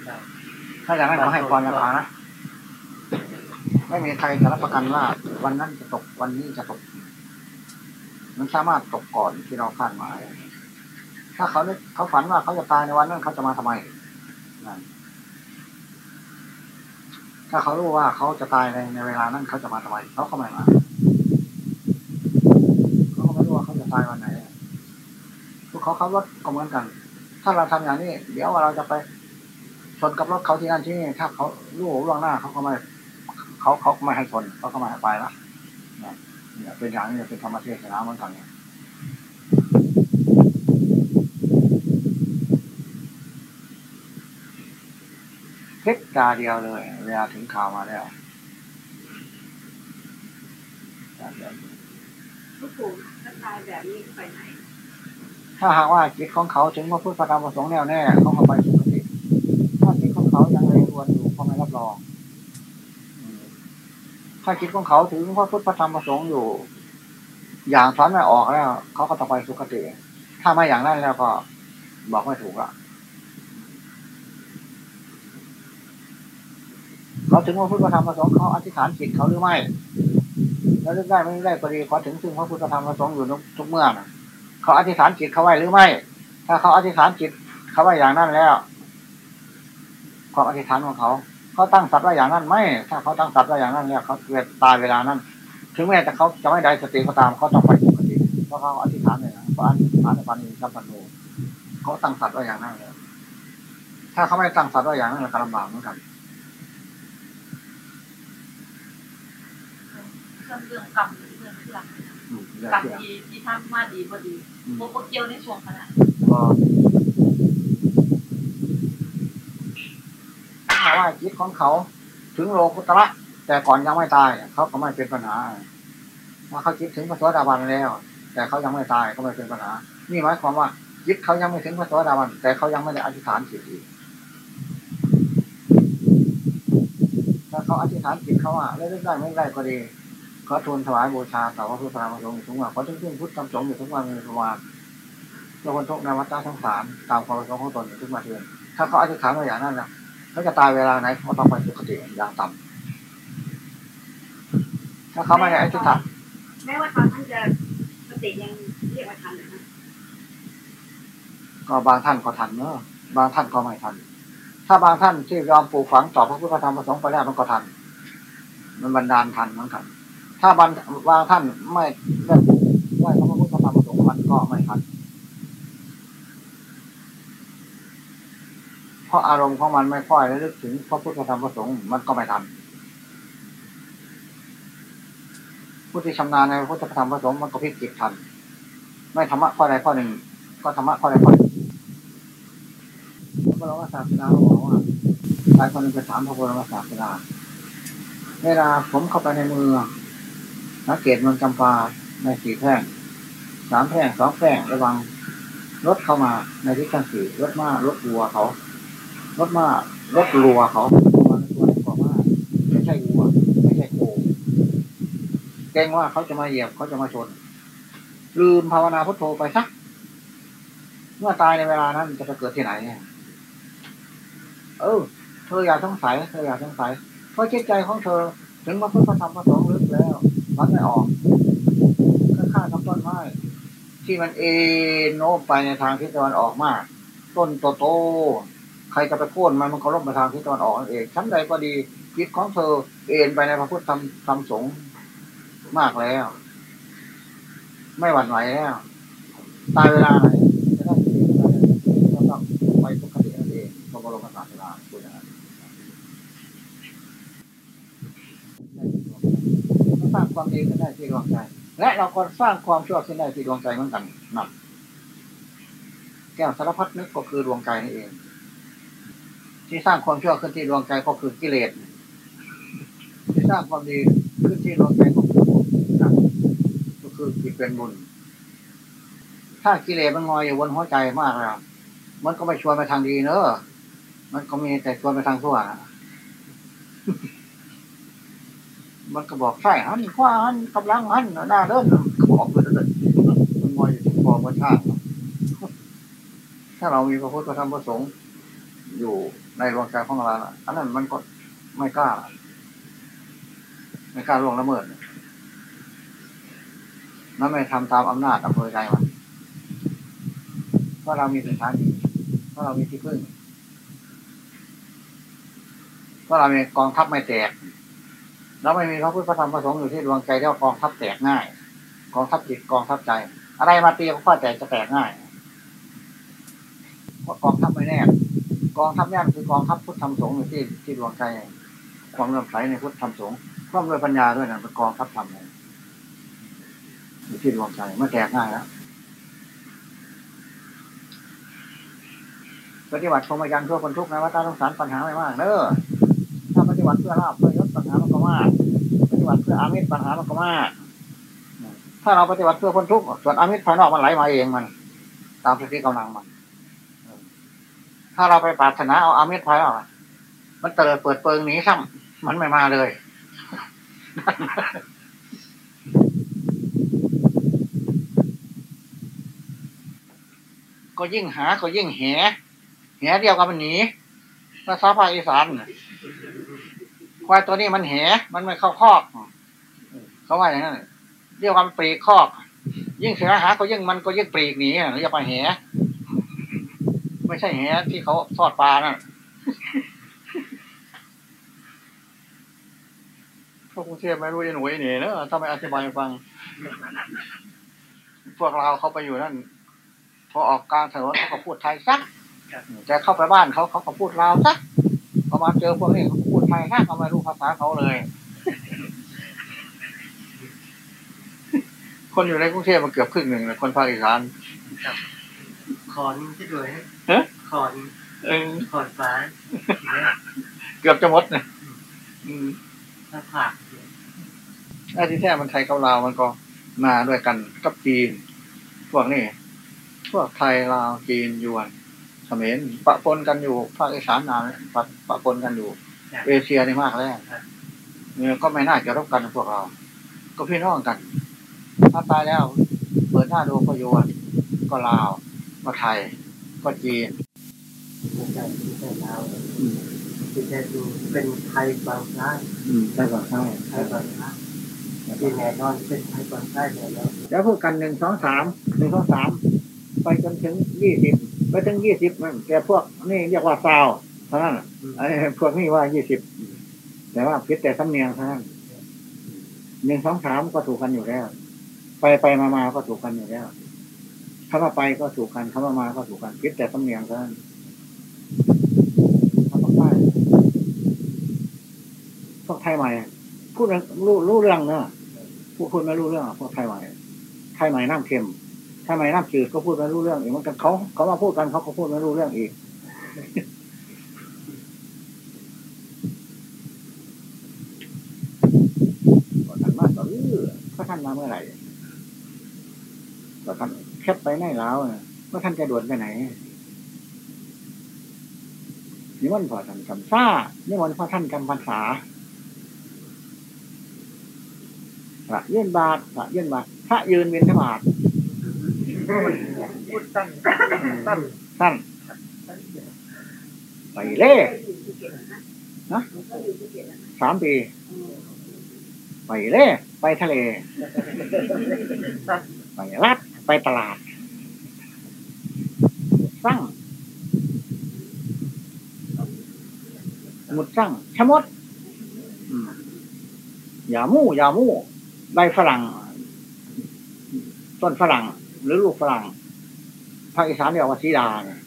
S3: บ้าน
S1: ถ้าอย่างนั้นขอให้พรราคานะ ไม่มีใครจะรับประกันว่า วันนั้นจะตกวันนี้จะตก มันสามารถตกก่อนที่เราคาดหมาย ถ้าเขาเนี่ยเขาฝันว่าเขาจะตายในวันนั้นเขาจะมาทำไมนั่นถ้าเขารู้ว่าเขาจะตายในในเวลานั้นเขาจะมาทำไมเขาก็ไม่มาเขาก็ไม่รู้ว่าเขาจะตายวันไหนพวกเขาขับรถก็เหมือนกัน ถ้าเราทำอย่างนี้ เดี๋ยวเราจะไปชนกับรถเขาที่นั่นที่นี่ถ้าเขาลู่ล่วงหน้าเขาก็ไม่ เขาเขาไม่ให้ชนเขาก็ไม่ให้ไปละเนี่ยเนี่ยเป็นอย่างนี้เป็นธรรมเทศนาเหมือนกันเนี่ยเพชรตาเดียวเลย เวลาถึงข่าวมาแล้วตาเดียว
S2: ลูกปู่ถ้าตายแบบนี้ไปไหน
S1: ถ้าหากว่าจิตของเขาถึงว่าพุทธธรรมประสงค์แน่วแน่เขาก็ไปสุคติถ้าจิตของเขายังเรรวนอยู่เขาไม่รับรองอืม ถ้าจิตของเขาถึงว่าพุทธธรรมประสงค์อยู่ อย่างถอนไม่ออกแล้ว เขาก็ต้องไปสุคติ ถ้าไม่อย่างนั้นแล้วก็บอกไม่ถูกละเขาถึงว่าพุทธธรรมประสงค์เขาอธิษฐานจิตเขาหรือไม่ แล้วเลือกได้ไม่ได้ก็ดีเขาถึงซึ่งพระพุทธธรรมประสงค์อยู่ทุกเมื่อนะเขาอธิษฐานจิตเขาไว้หรือไม่ ถ้าเขาอธิษฐานจิตเขาไว้อย่างนั้นแล้วความอธิษฐานของเขา เขาตั้งสัตว์ไว้อย่างนั้นไม่ ถ้าเขาตั้งสัตว์ไว้อย่างนั้นแล้วเขาเกิดตายเวลานั้น ถึงแม้แต่เขาจะไม่ได้สติก็ตามเขาต้องไปสุคติเพราะเขาอธิษฐานเลยนะเพราะอธิษฐานในปันนี้กับปันโนเขาตั้งสัตว์ไว้อย่างนั้นเลยถ้าเขาไม่ตั้งสัตว์ไว้อย่างนั้นก็ลำบากเหมือนกัน
S2: เรื่องเรื่องกรรมเรื่องที่หลัง
S1: อืมเรื่อง
S2: กรรม
S1: เชื่อ
S2: ดีที่ทำมาดีบ่ดี
S1: อืม
S2: โบโบเกี่ยวในช่วงขณะ
S1: ก็ถ้าว่าจิตของเขา ถึงโลกุตระแต่ก่อนยังไม่ตายเขาก็ไม่เป็นปัญหาว่าเขาจิตถึงพระโสดาบันแล้ว แต่เขายังไม่ตายก็ไม่เป็นปัญหา นี่หมายความว่าจิตเขายังไม่ถึงพระโสดาบันแต่เขายังไม่ได้อธิษฐานจิตอีกถ้าเขาอธิษฐานจิตเขาว่าเล่นได้ไม่ได้ก็ดีเขาทูลถวายบูชาต่อพระพุทธธรรมประสงค์อยู่ทุกวันเขาถึงขึ้นพุทธธรรมสงฆ์อยู่ทุกวันมีประมาณเราคนทุกในวัฏทั้งสามตามความประสงค์ของตนอยู่ทุกมาเทือนถ้าเขาอธิษฐานมาอย่างนั้นนะ เขาจะตายเวลาไหนเขาต้องไปสุคติอย่างต่ำถ้าเขาไม่ได้อธิษฐาน
S2: แม้ว่าตอนท่านจะสติยังเรียกว่าทันนะ
S1: ก็บางท่านก็ทันเนอะบางท่านก็ไม่ทัน ถ้าบางท่านที่ยอมปลูกฝังต่อพระพุทธธรรมประสงค์ไปแล้วมันก็ทัน มันบันดาลทันเหมือนกัน ถ้าบางบางท่านไม่ได้ปลูกไหว้พระพุทธธรรมประสงค์มันก็ไม่ทัน เพ ราะอารมณ์ของมันไม่ค่อยระลึกถึงพระพุทธธรรมประสงค์มันก็ไม่ทันผู้ที่ชำนาญในพระพุทธธรรมประสงค์มันก็พิจิตทัน ไม่ธรรมะข้อใดข้อหนึ่ง ก็ธรรมะข้อใดข้อหนึ่งพระบรมศาสดาบอกว่าชายคนหนึงไปถามพระบรมศาสดาเวลาผมเข้าไปในเมืองสังเกตเมืองจำปาในสี่แพร่งสามแพร่งสองแพร่งระวังรถเข้ามาในที่ทั้งสี่รถม้ารถวัวเขา รถมารถรัวเขามันตัวเล็กกว่าไม่ใช่วัวไม่ใช่โคเกรงว่าเขาจะมาเหยียบเขาจะมาชน ลืมภาวนาพุทโธไปสักเมื่อตายในเวลานั้นจะไปเกิดที่ไหนเนี่ยเออ เธออย่าสงสัยเธออย่าสงสัยเพราะจิตใจของเธอ ถึงพระพุทธธรรมพระสงฆ์ลึกแล้ว มันไม่ออกก็ข้าทำต้นไม้ที่มันเอโน้มไปในทางทิศตะวันออกมาก ต้นโตโต รจะไปโค่นมันมันเคารพมาทางทิศตะวันออกนั่นเองชั้นใดก็ดีจิตของเธอเอ็นไปในพระพุทธธรรมธรรมสงฆ์มากแล้ว ไม่หวั่นไหวแล้ว ตายเวลาไหนจะได้กิเลสก็ต้องไปปกตินั่นเองพระบรมศาสดาพูดอย่างนั้นสร้างความดีขึ้นได้ที่ดวงใจ และเราก็สร้างความชั่วขึ้นได้ที่ดวงใจเหมือนกันนั่นแก้วสารพัดนึกก็คือดวงใจนี่เอง ที่สร้างความชั่วขึ้นที่ดวงใจก็คือกิเลสที่สร้างความดีขึ้นที่ดวงใจก็คือบุญนะก็คือจิตเป็นบุญ ถ้ากิเลสมันงอยอยู่บนหัวใจมากแล้วมันก็ไม่ชวนไปทางดีเนอะมันก็มีแต่ชวนไปทางชั่วมันก็บอกใช่หันขวาหันกำลังหันหน้าเดินก็บอกไปเลยมันงอยอยู่ที่คอพระชาติถ้าเรามีพระพุทธธรรมพระสงฆ์ อยู่ในดวงใจของเราอันนั้นมันก็ไม่กล้า ไม่กล้าล่วงละเมิดมันไม่ทำตามอำนาจอำเภอใจมันเพราะเรามีสถานีเพราะเรามีที่พึ่งเพราะเรามีกองทัพไม่แตกเราไม่มีพระพุทธพระธรรมพระสงฆ์อยู่ที่ดวงใจแล้วกองทัพแตกง่าย กองทัพจิตกองทัพใจ อะไรมาตีก็ข้อใจจะแตกง่ายเพราะกองทัพไม่แน่ กองทัพแน่คือกองทัพพุทธธรรมสงฆ์ที่ที่ดวงใจความเลื่อมใสในพุทธธรรมสงฆ์ความด้วยปัญญาด้วยนะเป็นกองทัพธรรมเลยอยู่ที่ดวงใจไม่แตกง่ายแล้วปฏิบัติพรหมยังเพื่อคนทุกข์ในวัฏสงสารปัญหาไม่มากเนอะถ้าปฏิบัติเพื่อลาภเพื่อยศปัญหามันก็มากปฏิบัติเพื่ออามิตรปัญหามันก็มากถ้าเราปฏิบัติเพื่อคนทุกข์ส่วนอามิตรภายนอกมันไหลมาเองมัน ตามสติกำลังมัน ถ้าเราไปปรารถนาเอาอามิตรภายนอกมันเตลิดเปิดเปิงหนีซ้ำมันไม่มาเลยก็ยิ่งหา ก็ยิ่งแหแหเดียวกันมันหนีภาษาภาคอีสานควายตัวนี้มันแหมันไม่เข้าคอก เขาว่าอย่างนั้นเรียกว่ามันปลีคอก ยิ่งเสือหา ก็ยิ่งมันก็ยิ่งปลีกหนีอะเรียกว่าแห ไม่ใช่แหที่เขาทอดปลานั่นพวกกรุงเทพไม่รู้จะหน่วยหนีเนอะถ้าไม่อธิบายฟัง พวกเราเขาไปอยู่นั่น พอออกกลางถนนเขาก็พูดไทยซักแต่เข้าไปบ้านเขาเขาก็พูดลาวซักพอมาเจอพวกนี้เขาพูดไทยซักเขาไม่รู้ภาษาเขาเลย คนอยู่ในกรุงเทพมันเกือบครึ่งหนึ่งเลยคนภาคอีสาน
S3: ขอนที่ด้วย
S1: ฮะ
S3: ขอน
S1: เออ
S3: ขอนฟ้าเนี่ย
S1: เกือบจะหมดเนี่ยอืม
S3: หน้าผัก
S1: ถ้าที่แท้มันไทยกับลาวมันก็มาด้วยกันกับจีน พวกนี้ พวกไทยลาวจีนยวนเขมรปะปนกันอยู่ภาคอีสานนานปะปะปนกันอยู่ เอเชียนี่มากแล้วเนี่ยก็ไม่น่าจะรบกันกับพวกเรา ก็พี่น้องกัน ถ้าตายแล้ว เปิดหน้าดูก็ยวนก็ลาว ก็ไทย ก็จีน
S3: ไม่ใช่ไม่ใช่ลาวไม่ใช่ดูเป็นไทยบางซ้าย
S1: อืมใช่ก็ใช่
S3: ไทยบางซ้ายที่แน่นอนเป็นไทยบางซ้ายแน่นอน
S1: แล้วพูดกันหนึ่งสองสามหนึ่งสองสามไปจนถึงยี่สิบไปถึงยี่สิบมันแต่พวกนี่เรียกว่าซาวเท่านั้นน่ะไอ้พวกนี้ว่ายี่สิบแต่ว่าพิษแต่สำเนียงเท่านั้นหนึ่งสองสามก็ถูกกันอยู่แล้ว ไปไปมามาก็ถูกกันอยู่แล้ว คำว่าไปก็ถูกกันคำว่ามาก็ถูกกันพิษแต่สำเนียงเท่านั้นคำว่าไปพวกไทยใหม่พูดรู้รู้เรื่องเนอะพูดพูดไม่รู้เรื่องพวกไทยใหม่ไทยใหม่น้ำเค็มไทยใหม่น้ำจืดก็พูดไม่รู้เรื่องอีกมันกันเขาเขามาพูดกันเขาก็พูดไม่รู้เรื่องอีกก็ท่านมาต่อเรื่อพระท่านมาเมื่อไหร่ก็ท่าน คบไปไหนแล้วน่ะพระท่านจะด่วนไปไหนนี่มันพอท่านจำซ่านี่มันพระท่านจำพรรษาพระยื่นบาทพระยื่นบาทพระยืนเวียนทบาท
S3: พูดตั้นตั้น
S1: ท่านไปเล่นะสามปีไปเล่ไปทะเล ไปรัด ไปตลาดสร้างหมุดสร้างชะมดอืมอย่ามู่อย่ามู่ใบฝรั่ง ต้นฝรั่ง หรือลูกฝรั่งภาคอีสานเรียกว่าสีดาเนี่ย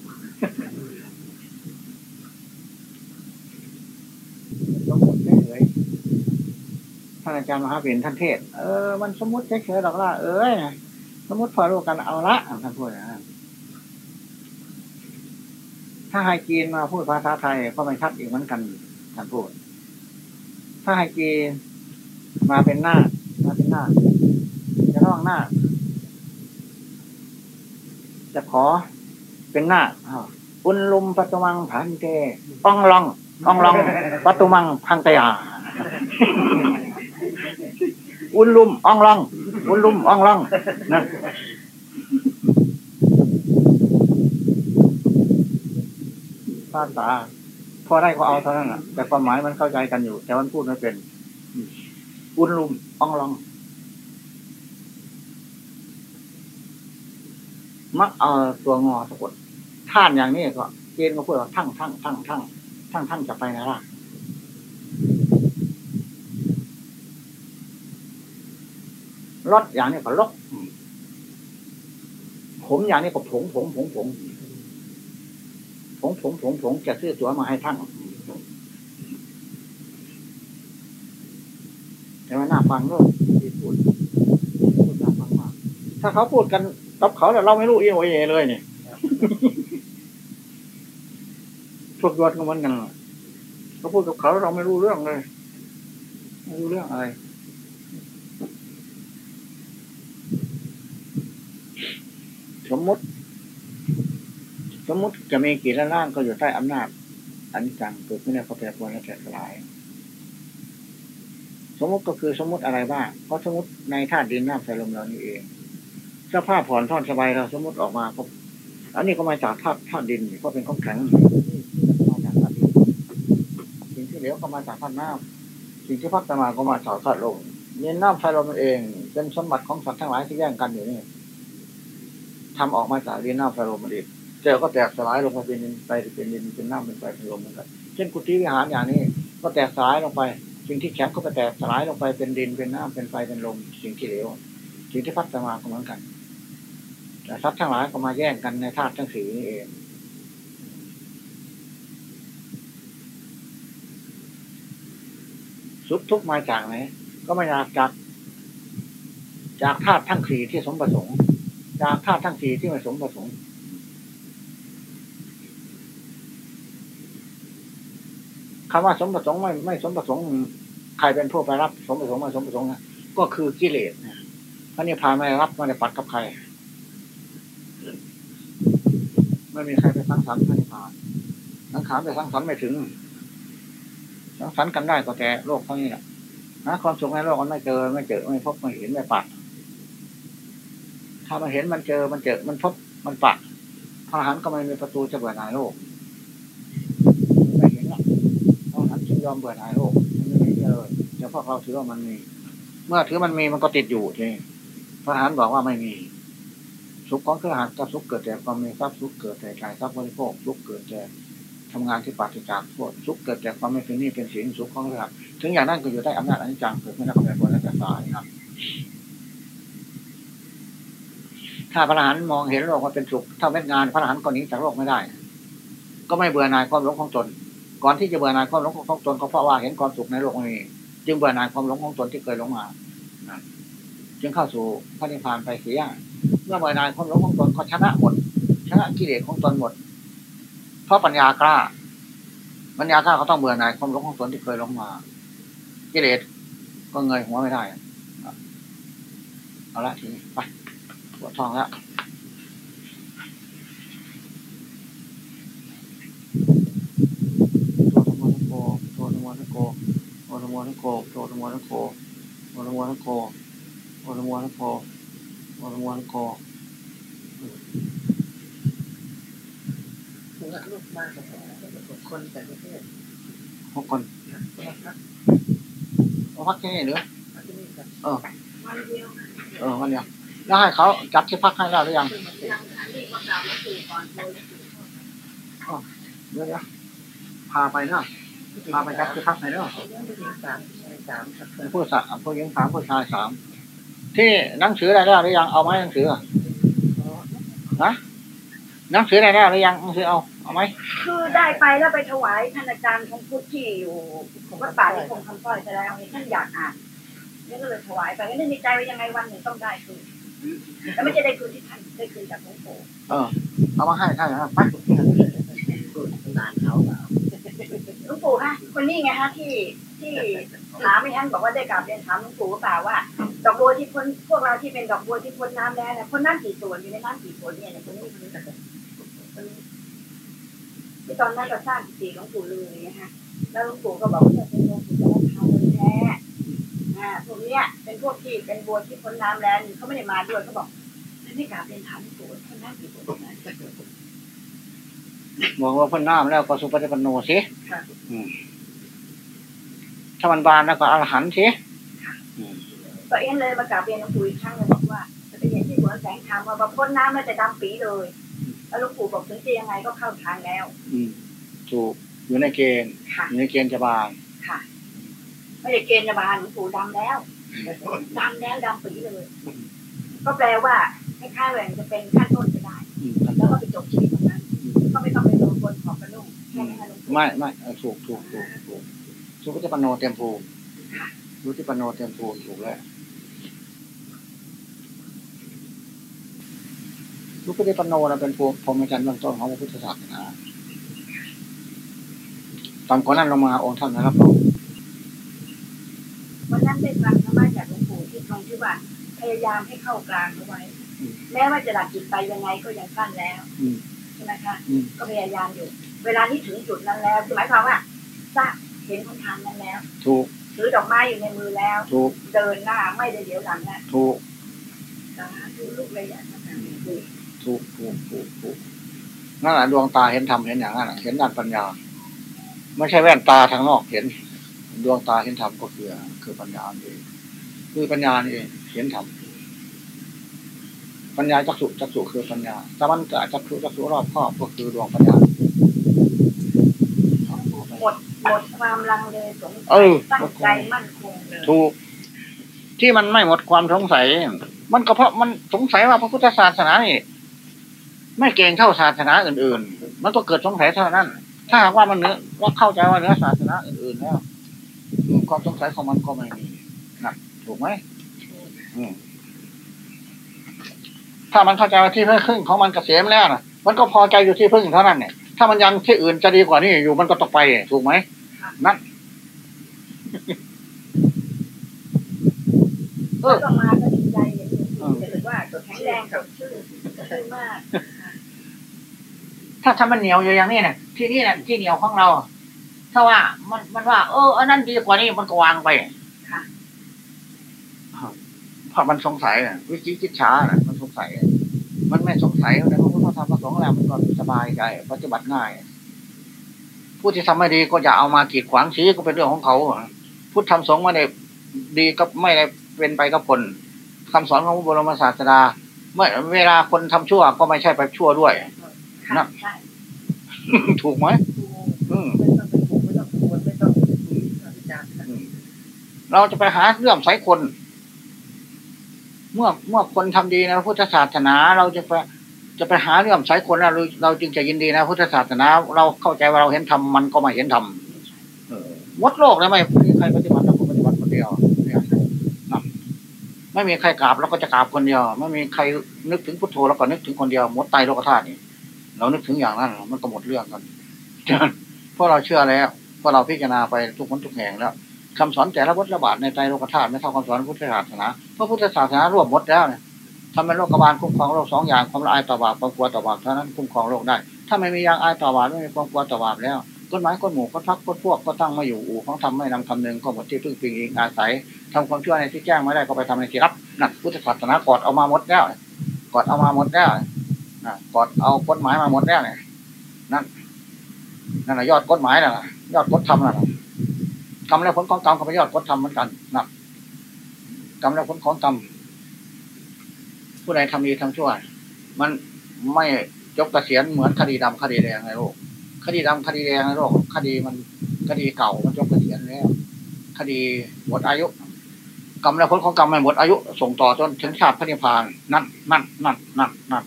S1: สมมติเฉยท่านอาจารย์มหาเปลี่ยนท่านเทศ เออ มันสมมติเฉยๆหรอกล่ะเอ้ย สมมติพอรู้กันเอาละท่านพูดนะถ้าให้จีนมาพูดภาษาไทยก็ไม่ชัดอีกเหมือนกันท่านพูด ถ้าให้จีนมาเป็นหน้า มาเป็นหน้า จะร้องหน้า จะขอเป็นหน้าอุนลุมปัตุมังพันเตอ่องลองอ่องลองปัตุมังพังเตยาอุนลุมอ่องลอง อุนลุมอ่องลองนั่นภาษาพอได้ก็เอาเท่านั้นแหละแต่ความหมายมันเข้าใจกันอยู่ แต่มันพูดไม่เป็นอุนลุ่มอ่องลองมักเอาตัวงอสะกดท่านอย่างนี้ก็เกณฑ์ก็พูดว่าทั้งทั้งทั้งทั้งทั้งทั้งจะไปนะล่ะ รถอย่างนี้ก็ลกผมอย่างนี้ก็ผงผงผงผงผงผงผงผงจะซื้อตัวมาให้ทั้งแต่ว่าน่าฟังเนอะที่พูดพูดน่าฟังมากถ้าเขาพูดกันกับเขาแต่เราไม่รู้เอียงเอเลยเนี่ยพวกยอดก็เหมือนกันเขาพูดกับเขาเราไม่รู้เรื่องเลย ไม่รู้เรื่องอะไร สมมติ สมมติจะมีกี่ล้านล่างก็อยู่ใต้อำนาจอันนี้จังเกิดขึ้นในพระแปรปรวนและแตกสลาย สมมติก็คือสมมติอะไรบ้างเพราะสมมติในธาตุดินน้ำไฟลมเรานี่เองเสื้อผ้าผ่อนท่อนสบายเราสมมติออกมาก็อันนี้ก็มาจากธาตุธาตุดินเพราะเป็นของแข็งมาจากธาตุดินสิ่งที่เหลวก็มาจากธาตุน้ำสิ่งที่พัฒนาก็มาจากธาตุลมเน้นน้ำไฟลมนั่นเอง เป็นสมบัติของสัตว์ทั้งหลายที่แย่งกันอยู่นี่ ทำออกมาจากดินน้ำไฟลมมันเองเจอก็แตกสลายลงมาเป็นดินไปเป็นดินเป็นน้ำเป็นไฟเป็นลมเหมือนกัน เช่นกุฏิวิหารอย่างนี้ ก็แตกสลายลงไป สิ่งที่แข็งก็ไปแตกสลายลงไปเป็นดินเป็นน้ำเป็นไฟเป็นลม สิ่งที่เหลวสิ่งที่พัฒนาก็เหมือนกัน แต่ทรัพย์ทั้งหลายก็มาแย่งกันในธาตุทั้งสี่นี่เองสุขทุกมาจากไหนก็มาจากจากจากธาตุทั้งสี่ที่สมประสงค์ จากธาตุทั้งสี่ที่ไม่สมประสงค์คำว่าสมประสงค์ไม่ไม่สมประสงค์ใครเป็นผู้ไปรับ สมประสงค์ไม่สมประสงค์นะก็คือกิเลสนะพระนิพพานไม่รับไม่ได้ปัดกับใครไม่มีใครไปสังสรรค์พระนิพพานสังขารไปสังสรรค์ไม่ถึง สังสรรค์กันได้ก็แต่โลกเท่านี้แหละนะความสุขในโลกมันไม่เจอไม่เจอไม่พบไม่เห็นไม่ปัด ถ้ามันเห็นมันเจอมันเจอมันพบมันปัดพระหันต์ก็ไม่มีประตูจะเบื่อหน่ายโลกไม่เห็นหรอกพระหันต์จึงยอมเบื่อหน่ายโลกมันไม่มีเลยแต่พวกเราถือว่ามันมี เมื่อถือมันมีมันก็ติดอยู่ทีพระหันต์บอกว่าไม่มีสุขของเครือหันกับสุขเกิดแต่ความมีทรัพย์สุขเกิดแต่กายทรัพย์บริโภคสุขเกิดแต่ทำงานที่ปราศจากโทษสุขเกิดจากความไม่เป็นหนี้เป็นสินสุขของเครือหันถึงอย่างนั้นก็อยู่ใต้อำนาจอนิจจังเกิดขึ้นในความเป็นคนและแต่ตายครับ ถ้าพระอรหันต์มองเห็นโลกว่าเป็นสุขถ้าเม็ดงานพระอรหันต์ก็หนีจากโลกไม่ได้ ก็ไม่เบื่อหน่ายความหลงของตน ก่อนที่จะเบื่อหน่ายความหลงของตนก็เพราะว่าเห็นความสุขในโลกนี้ จึงเบื่อหน่ายความหลงของตนที่เคยหลงมาจึงเข้าสู่พระนิพพานไปเสียเมื่อเบื่อหน่ายความหลงของตนก็ชนะหมดชนะกิเลสของตนหมด เพราะปัญญากล้า ปัญญากล้าเขาต้องเบื่อหน่ายความหลงของตนที่เคยหลงมา กิเลสก็เงยหัวไม่ได้เอาละทีไป ปวดท้องแล้วโทธมนโกโทธมนโกโทธมนโกโทธมนโกโทธมนโกโทธมนโกโทธมนโก
S3: ลูกบ้านกับคนแต่ประเทศ
S1: หกคนเอาพักที่นี่หรือ
S3: ที่นี่ครับ
S1: เออเออวันเดียว แล้วให้เขาจัดที่พักให้แล้วหรือยังเดี๋ยวเดี๋ยวพาไปนะพาไปจับคือคักไหนเนาะ
S3: สามสามครับ
S1: ผู้สามผู้หญิงสามผู้ชายสามที่หนังสือได้แล้วหรือยังเอาไหมหนังสือนะหนังสือได้แล้วหรือยังหนังสือเอาเอาไหม
S4: คือได้ไปแล้วไปถวายท่านอาจารย์ของพุทธที่อยู่วัดป่าที่คงคำสร้อยไปแล้วท่านอยากอ่านนี่ก็เลยถวายไปก็นึกในใจว่ายังไงวันหนึ่งต้องได้คืน แล้วไม่จะได้คืนที่ท่านได้คืนจากหลวงปู่
S1: เออเอามาให้ท่านนะไป
S3: นานเขา
S4: หลวงปู่คะคนนี้ไงฮะที่ที่ถามไม่ท่านบอกว่าได้กราบเรียนถามหลวงปู่หรือเปล่าว่า ดอกบัวที่พ้นพวกเราที่เป็นดอกบัวที่พ้นน้ำแล้วเนี่ยพ้นน้ำกี่ส่วนอยู่ในน้ำกี่ส่วนเนี่ยเนี่ยคนนี้คนนี้คนนี้ที่ตอนนั้นเราสร้างกุฏิหลวงปู่ลืออย่างเงี้ยค่ะแล้วหลวงปู่ก็บอกว่าเนี่ยเป็นหลวงปู่จะรับทานเลยแท้ อ่าพวกเนี้ยเป็นพวกที่เป็นบัวที่พ้นน้ำแล้วนี่เขาไม่ได้มาด้วยเขาบอกไม่กราบเรียนถามหลวงปู่ว่าพ้นน้ำกี่ส่วนนะ
S1: บอกว่าเพ่นน้ำแล้วก็สุปฏิปันโนสิ
S4: ค่ะ
S1: อืมถ้ามันบานแล้วก็อรหันต์สิอืม
S4: ตัวเองเลยมากราบเรียนหลวงปู่อีกครั้งเลยบอกว่าจะไปเรียนที่สวนแสงธรรมว่าพอพ้นน้ำแล้วจะดำปีเลย แล้วหลวงปู่บอกถึงจะยังไงก็เข้าทางแล้ว
S1: อืมถูกอยู่ในเกณฑ์
S4: ค่ะ
S1: อยู่ในเกณฑ์จะบาน
S4: ค่ะ ไม่ได้เกณฑ์บาลหลวงปู่ดำแล้วดำแล้วดำปีเลย ก็แปลว่าคล้ายๆแหวนจะเป็นขั้นต้นก็ได้
S1: อืม
S4: แล้วก็ไปจบชีวิตตรงนั้น ก็ไม่ต้องไปโดนคนขอบกระนุ่งแค่นั้นหลวงปู่
S1: ไม่ไม่เออถูกถูกถูกถูกสุปฏิปันโนเต็มภูมิสุปฏิปันโนเต็มภูมิถูกแล้วสุปฏิปันโนเราเป็นภูมิพรหมจรรย์เบื้องต้นของพระพุทธศาสนาตอนก่อนนั้นเรามาองค์ท่านนะครับเรา
S4: วันนั้นได้ฟังธรรมะจากหลวงปู่ที่ตรงที่ว่าพยายามให้เข้ากลางเอาไว้ แม้ว่าจะดับจิตไปยังไงก็ยังสั้นแล้ว
S1: อืม
S4: ใช่ไหมคะ
S1: อืม
S4: ก็พยายามอยู่ เวลานี้ถึงจุดนั้นแล้วคือหมายความว่าทราบเห็นคนทางนั้นแล้ว
S1: ถูก
S4: ถือดอกไม้อยู่ในมือแล้ว
S1: ถูก
S4: เดินหน้าไม่ได้เดี๋ยวหลังนะ
S1: ถูก
S4: สาธุลูกเลยอยากมาทำคือ
S1: ถูกถูกถูกถูกนั่นแหละดวงตาเห็นธรรมเห็นอย่างนั้นน่ะเห็นด้านปัญญา ไม่ใช่แว่นตาทางนอกเห็น ดวงตาเห็นธรรมก็คือคือปัญญาเองคือปัญญานี่เองเห็นธรรมปัญญาจักสุจักสุคือปัญญาถ้ามันจะจักสุจักสุรอบครอบก็คือดวงปัญญา
S4: หมดหมดความลังเลสงสั
S1: เอยอ
S4: ตั้งใจมั่นคงเลย
S1: ถูกที่มันไม่หมดความสงสัย มันก็เพราะมันสงสัยว่าพระพุทธศาสนานี่ไม่เก่งเท่าศาสนาอื่น ๆ มันก็เกิดสงสัยเท่านั้น ถ้าหากว่ามันเนื้อว่าเข้าใจว่าเนื้อศาสนาอื่นๆแล้วอืม ความสงสัยของมันก็ไม่มีนะถูกไหมถ้ามันเข้าใจว่าที่พึ่งของมันเกษมแล้วนะมันก็พอใจอยู่ที่พึ่งเท่านั้นเนี่ยถ้ามันยังที่อื่นจะดีกว่านี้อยู่มันก็ต้องไป ถูกไหมนั่นเออ
S4: มาก็ดีใจอย่างนี้รู้สึกว่าแข็งแรงสดชื่นชื่นมาก
S1: ถ้าถ้ามันเหนียวอยู่อย่างนี้เนี่ยที่นี่เนี่ยที่เหนียวของเรา ถ้าว่า มันมันว่า เอออันนั้นดีกว่านี้มันก็วางไป
S4: ค่ะ
S1: เพราะมันสงสัยน่ะวิจิกิจฉาน่ะมันสงสัย มันไม่สงสัยในพระพุทธธรรมพระสงฆ์แล้วมันก็สบายใจปฏิบัติง่าย ผู้ที่ทำไม่ดีก็อย่าเอามากีดขวางชี้ก็เป็นเรื่องของเขาพุทธธรรมสงฆ์ไม่ได้ดีก็ไม่ได้เป็นไปกับผลคำสอนของพระบรมศาสดาเมื่อเวลาคนทำชั่วก็ไม่ใช่ไปชั่วด้วย
S4: ค่ะใช่
S1: ถูกไหมอืม
S4: ไม่ต้องไปปลูกไม่ต้องปลูกไม่ต้องอาจารย์ค่ะ
S1: เราจะไปหาเรื่องสายคน เมื่อเมื่อคนทำดีในะพุทธศาสนา เราจะไปจะไปหาเรื่องสายคนเราเราจึงจะยินดีนะพุทธศาสนา เราเข้าใจว่าเราเห็นธรรมมันก็ไม่เห็นธรรมวัดโลกนะไม่มีใครปฏิบัติเราก็ปฏิบัติคนเดียวไม่มีใครกราบเราก็จะกราบคนเดียว ไม่มีใครนึกถึงพุทโธเราก็นึกถึงคนเดียวหมดไตโลกธาตุนี่เรานึกถึงอย่างนั้นมันก็หมดเรื่องกันเพราะเราเชื่อแล้วเพราะเราพิจารณาไปทุกคนทุกแห่งแล้ว คำสอนแต่ละวัฏระบาดในใจโลกธาตุไม่เท่าคำสอนพุทธศาสนาเพราะพุทธศาสนารวบหมดแล้วเนี่ยทำเป็นโลกบาลคุ้มครองโลกสองอย่างความละอายต่อบาปความกลัวต่อบาปเท่านั้นคุ้มครองโลกได้ ถ้าไม่มียางอายต่อบาปไม่มีความกลัวต่อบาปแล้วกฎหมายกฎหมู่กฎพักกฎพวกก็ตั้งม่อยู่อู่ของทำไม่นำคำหนึ่งก็หมดที่พึ่งพิงเองอาศัยทำความชั่วในที่แจ้งไม่ได้ก็ไปทำในที่รับนั่นพุทธศาสนากอดเอามาหมดแล้วกอดเอามาหมดแล้วนะกอดเอากฎหมายมาหมดแล้วเนี่ยนั่นนั่นแหละยอดกฎหมายน่ะยอดกฎธรรมน่ะ กรรมและผลของกรรมก็เป็นยอดผลธรรมเหมือนกันนะกรรมและผลของกรรมผู้ใดทำดีทำชั่ว มันไม่จบเกษียณเหมือนคดีดำคดีแดงในโลกคดีดำคดีแดงในโลกคดีมันคดีเก่ามันจบเกษียณแล้ว คดีหมดอายุ กรรมและผลของกรรมไม่หมดอายุ ส่งต่อจนถึงชาติพระนิพพาน นั่นนั่นนั่นนั่นนั่น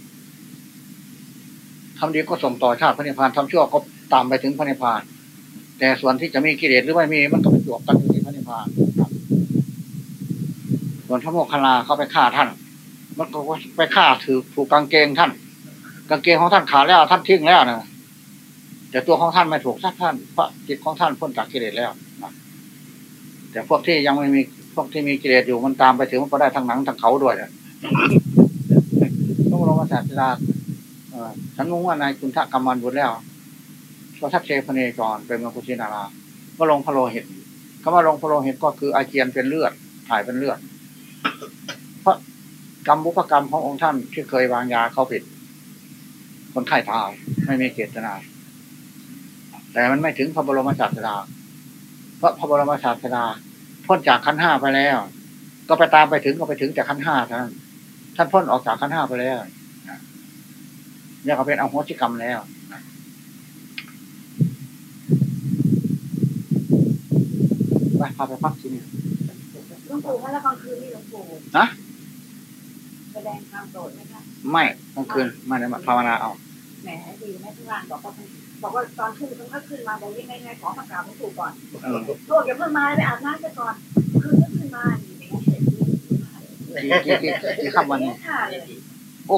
S1: ทำดีก็ส่งต่อชาติพระนิพพานทำชั่วก็ตามไปถึงพระนิพพาน แต่ส่วนที่จะมีกิเลสหรือไม่มีมันก็ไปจวบกันอยู่ที่พระนิพพานส่วนพระโมคคัลลาเขาไปฆ่าท่าน มันก็ไปฆ่าถือถูกกางเกงท่าน กางเกงของท่านขาดแล้วท่านทิ้งแล้วนะแต่ตัวของท่านไม่ถูกสักท่านเพราะจิตของท่านพ้นจากกิเลสแล้วแต่พวกที่ยังไม่มีพวกที่มีกิเลสอยู่มันตามไปถึงมันก็ได้ทั้งหนังทั้งเขาด้วยนะพระบรมศาสดาเอ่อฉันมุ่งว่านายคุณทะกรรมันบุญแล้ว พระทัพเชพเนจรเป็นมกุชินาราก็ลงพระโลหิตคำว่าลงพระโลหิตก็คืออาเจียนเป็นเลือดถ่ายเป็นเลือด เพราะกรรมบุพกรรมขององค์ท่านที่เคยวางยาเขาผิด คนไข้ตายไม่มีเจตนา แต่มันไม่ถึงพระบรมศาสดาเพราะพระบรมศาสดาพ้นจากขั้นห้าไปแล้ว ก็ไปตามไปถึงก็ไปถึงจากขั้นห้าท่านท่านพ้นออกจากขั้นห้าไปแล้วเนี่ยเขาเป็นเอโหสิกรรมแล้ว ไปพาไปพักที่นี่
S4: หลวงปู่คะแล้วกลางคืนนี่หลวงปู่
S1: ฮะ
S4: แสดงความโกรธไหมคะ
S1: ไม่กลางคืนมาเนี่ยภาวนาเอา
S4: แหมดีแม่ทุกร้านบอกว่าบอกว่าตอนขึ้นต้องก็ขึ้นมาบอกยังไงไงขอมากราบหลวงปู่ก่อน
S1: เออ
S4: โทษอย่าเพิ่งมาไปอาบน้ำซะก่อนคืนก็ขึ้นมาอย่างเงี้ยเสร็จ
S1: กี่กี่กี่กี่ค่ำวันนี้
S4: ค่ะ
S1: โอ้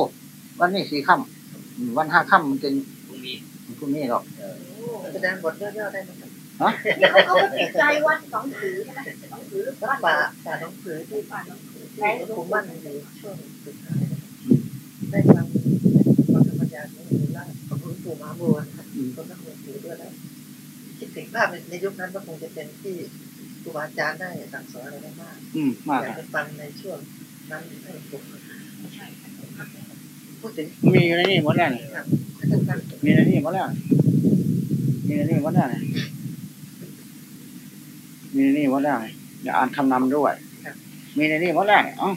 S1: วันนี้สี่ค่ำอืมวันห้าค่ำมันจะพรุ่งนี้หรอก
S3: แสดงบทย่อๆได้ไหม ครับ
S4: นี่เขาเขาก็ติดใจวัดสองถือใช่ไหมสองถือ
S3: วั
S4: วั
S3: ด
S4: ด
S3: ป่า
S4: ป่า
S3: ป่าหนองผือที่
S4: ป่าน้องถือ
S3: ในหลวงปู่มั่นอยู่ช่วงสุดท้ายได้ฟังฟังธรรมยาของหลวงปู่ล่าของหลวงปู่มหาบัวนะครับก็ต้องหลวงปู่ด้วยแล้วคิดถึงภาพในยุคนั้นก็คงจะเป็นที่ครูบาอาจารย์ได้สั่งสอนอะไรได้มาก
S1: อืมมาก
S3: อยาก
S1: อะ
S3: ไปฟังในช่วงนั้นให้ผมพูดถึง
S1: มีอยู่ในนี่หมดแล้วนี่
S3: ครับท่านท่าน
S1: มีในนี่หมดแล้วมีในนี่หมดแล้วนี่ มีในนี่หมดแล้วนี่เดี๋ยวอ่านคำนำด้วย มีในนี่หมดแล้วนี่เอ๋อ